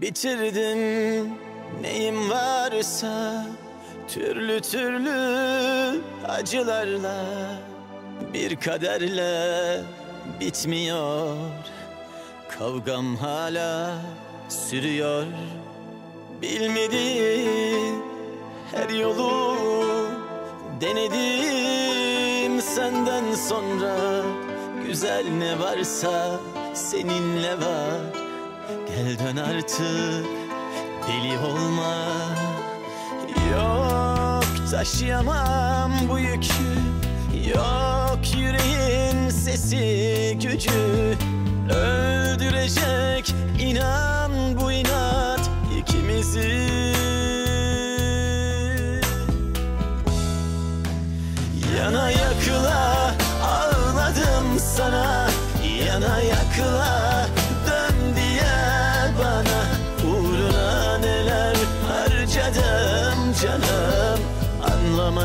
Bitirdim. Neyim varsa Türlü türlü acılarla Bir kaderle bitmiyor. Kavgam hala sürüyor. Bilmediğim her yolu denedim. Senden sonra Güzel ne varsa seninle var Gel dön artık deli olma. Yok taşıyamam bu yükü. Yok yüreğin sesi gücü. Öldürecek inan bu inat ikimizi. Yana yakıla ağladım sana. Yana yakıla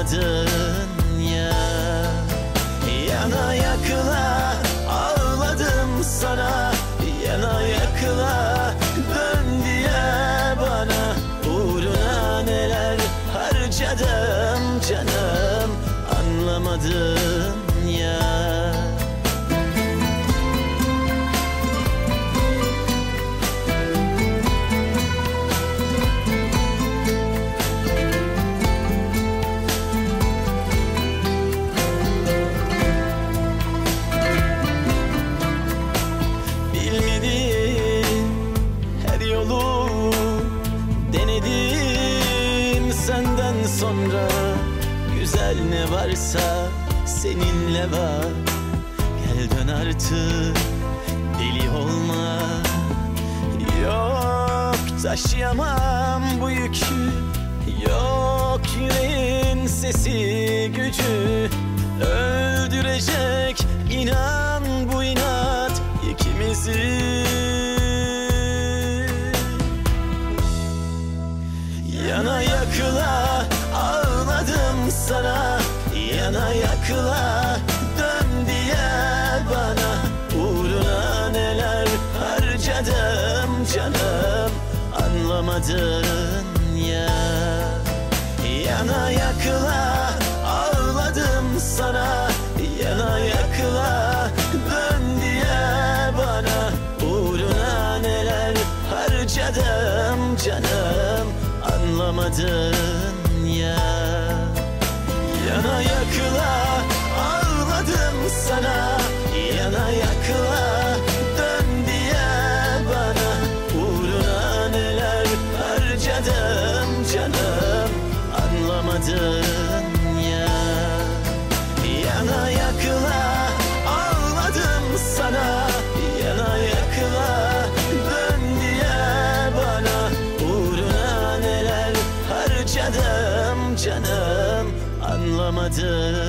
Anlamadın ya. Yana yakıla ağladım sana. Yana yakıla dön diye bana. Uğruna neler harcadım canım Anlamadın ya Güzel ne varsa seninle var. Gel dön artık deli olma. Yok taşıyamam bu yükü. Yok yüreğin sesi gücü. Öldürecek Yana yakıla dön diye bana Uğruna neler harcadım canım Anlamadın ya. Yana yakıla ağladım sana Yana yakıla dön diye bana Uğruna neler harcadım canım Anlamadın ya sana Yana yakıla dön diye bana. Uğruna neler harcadım canım Anlamadın ya. Yana yakıla ağladım sana. Yana yakıla dön diye bana. Uğruna neler harcadım canım Anlamadın